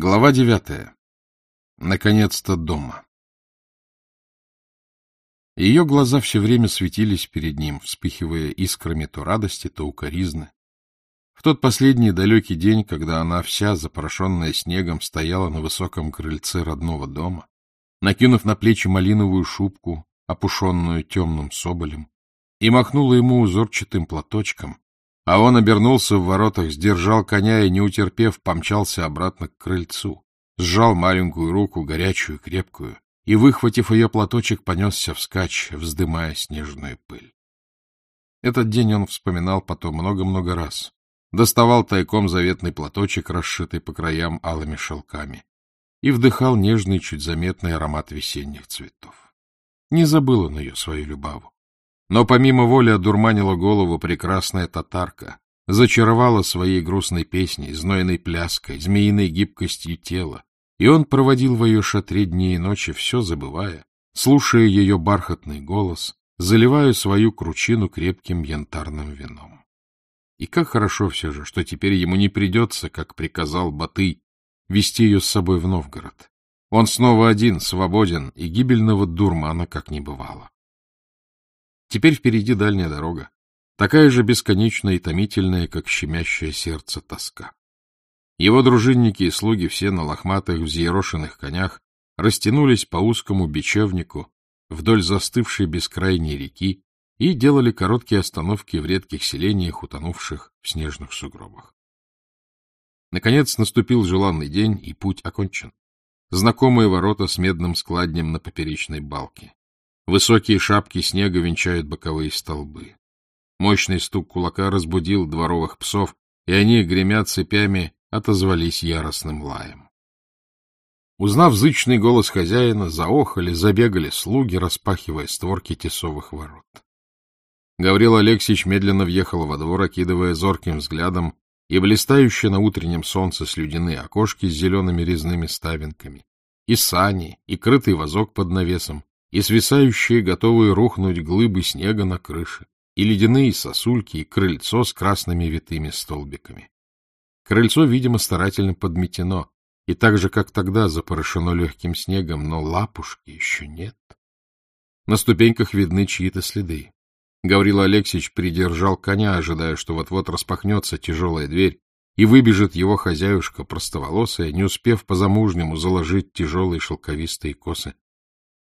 Глава девятая. Наконец-то дома. Ее глаза все время светились перед ним, вспыхивая искрами то радости, то укоризны. В тот последний далекий день, когда она вся, запорошенная снегом, стояла на высоком крыльце родного дома, накинув на плечи малиновую шубку, опушенную темным соболем, и махнула ему узорчатым платочком, а он обернулся в воротах, сдержал коня и, не утерпев, помчался обратно к крыльцу, сжал маленькую руку, горячую, крепкую, и, выхватив ее платочек, понесся вскачь, вздымая снежную пыль. Этот день он вспоминал потом много-много раз. Доставал тайком заветный платочек, расшитый по краям алыми шелками, и вдыхал нежный, чуть заметный аромат весенних цветов. Не забыл он ее, свою любаву. Но помимо воли одурманила голову прекрасная татарка, зачаровала своей грустной песней, знойной пляской, змеиной гибкостью тела, и он проводил в ее шатре дни и ночи, все забывая, слушая ее бархатный голос, заливая свою кручину крепким янтарным вином. И как хорошо все же, что теперь ему не придется, как приказал Батый, вести ее с собой в Новгород. Он снова один, свободен, и гибельного дурмана как не бывало. Теперь впереди дальняя дорога, такая же бесконечная и томительная, как щемящее сердце тоска. Его дружинники и слуги все на лохматых, взъерошенных конях растянулись по узкому бечевнику вдоль застывшей бескрайней реки и делали короткие остановки в редких селениях, утонувших в снежных сугробах. Наконец наступил желанный день, и путь окончен. Знакомые ворота с медным складнем на поперечной балке. Высокие шапки снега венчают боковые столбы. Мощный стук кулака разбудил дворовых псов, и они, гремя цепями, отозвались яростным лаем. Узнав зычный голос хозяина, заохали, забегали слуги, распахивая створки тесовых ворот. Гаврил Алексеевич медленно въехал во двор, окидывая зорким взглядом и блистающие на утреннем солнце слюдяные окошки с зелеными резными ставинками, и сани, и крытый вазок под навесом, и свисающие, готовые рухнуть глыбы снега на крыше, и ледяные сосульки, и крыльцо с красными витыми столбиками. Крыльцо, видимо, старательно подметено, и так же, как тогда, запорошено легким снегом, но лапушки еще нет. На ступеньках видны чьи-то следы. Гаврила Алексеевич придержал коня, ожидая, что вот-вот распахнется тяжелая дверь, и выбежит его хозяюшка, простоволосая, не успев по-замужнему заложить тяжелые шелковистые косы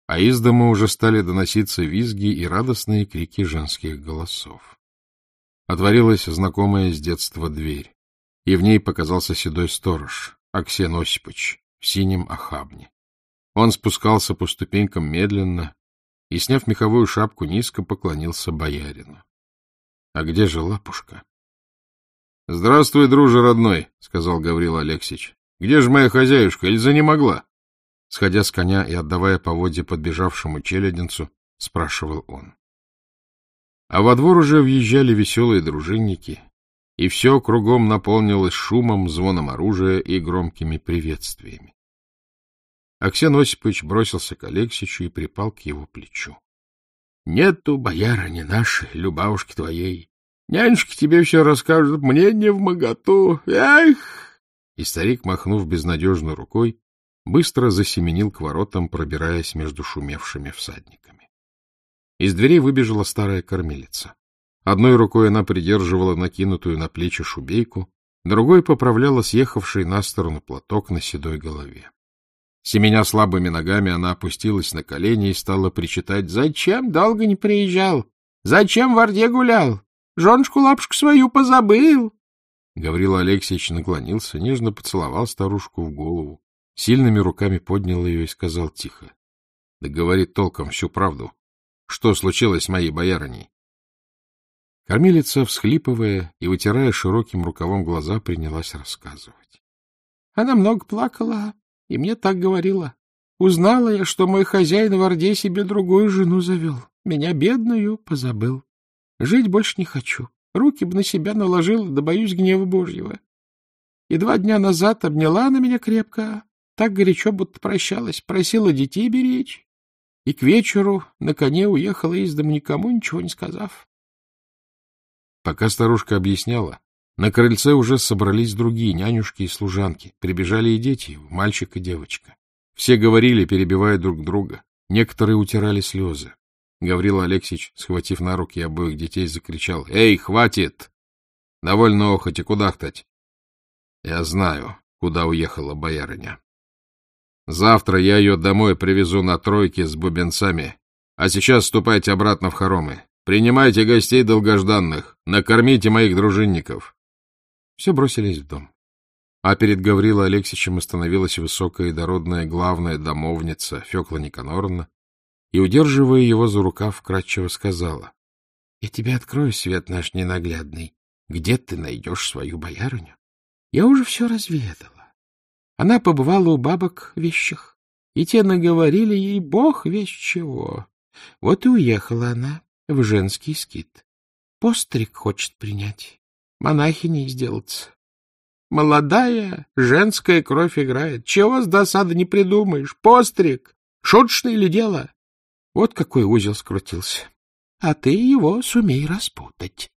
а из дома уже стали доноситься визги и радостные крики женских голосов. Отворилась знакомая с детства дверь, и в ней показался седой сторож, Аксен Осипович, в синем охабне. Он спускался по ступенькам медленно и, сняв меховую шапку, низко поклонился боярину. — А где же лапушка? — Здравствуй, друже родной, — сказал Гаврил Алексеевич. — Где же моя хозяюшка? Или занемогла? Сходя с коня и отдавая поводье подбежавшему челядинцу, спрашивал он. А во двор уже въезжали веселые дружинники, и все кругом наполнилось шумом, звоном оружия и громкими приветствиями. Аксен Осипович бросился к Алексичу и припал к его плечу. — Нету, бояра, не нашей, любавушки твоей. Нянюшки тебе все расскажут, мне не в моготу. Эх! И старик, махнув безнадежно рукой, быстро засеменил к воротам, пробираясь между шумевшими всадниками. Из дверей выбежала старая кормилица. Одной рукой она придерживала накинутую на плечи шубейку, другой поправляла съехавший на сторону платок на седой голове. Семеня слабыми ногами, она опустилась на колени и стала причитать. — Зачем долго не приезжал? Зачем в Орде гулял? Жонушку-лапушку свою позабыл. Гаврил Алексеевич наклонился, нежно поцеловал старушку в голову сильными руками поднял ее и сказал тихо. — Да говорит толком всю правду. Что случилось с моей боярыней? Кормилица, всхлипывая и вытирая широким рукавом глаза, принялась рассказывать. Она много плакала, и мне так говорила. Узнала я, что мой хозяин в Орде себе другую жену завел. Меня, бедную, позабыл. Жить больше не хочу. Руки бы на себя наложила, да боюсь гнева Божьего. И два дня назад обняла она меня крепко, так горячо, будто прощалась, просила детей беречь. И к вечеру на коне уехала из дома, никому ничего не сказав. Пока старушка объясняла, На крыльце уже собрались другие нянюшки и служанки. Прибежали и дети, мальчик и девочка. Все говорили, перебивая друг друга. Некоторые утирали слезы. Гаврил Алексеевич, схватив на руки обоих детей, закричал. — Эй, хватит! Довольно охоть и кудахтать. Я знаю, куда уехала боярыня. Завтра я ее домой привезу на тройке с бубенцами, а сейчас ступайте обратно в хоромы. Принимайте гостей долгожданных, накормите моих дружинников. Все бросились в дом. А перед Гаврилой Алексеевичем остановилась высокая и дородная главная домовница Фекла Никаноровна и, удерживая его за рукав, вкратчиво сказала. — Я тебе открою, свет наш ненаглядный, где ты найдешь свою боярыню. Я уже все разведала. Она побывала у бабок вещих, и те наговорили ей бог вещь чего. Вот и уехала она в женский скит. Постриг хочет принять, монахиней сделаться. Молодая женская кровь играет. Чего с досады не придумаешь? Постриг! Шуточное ли дело? Вот какой узел скрутился. А ты его сумей распутать.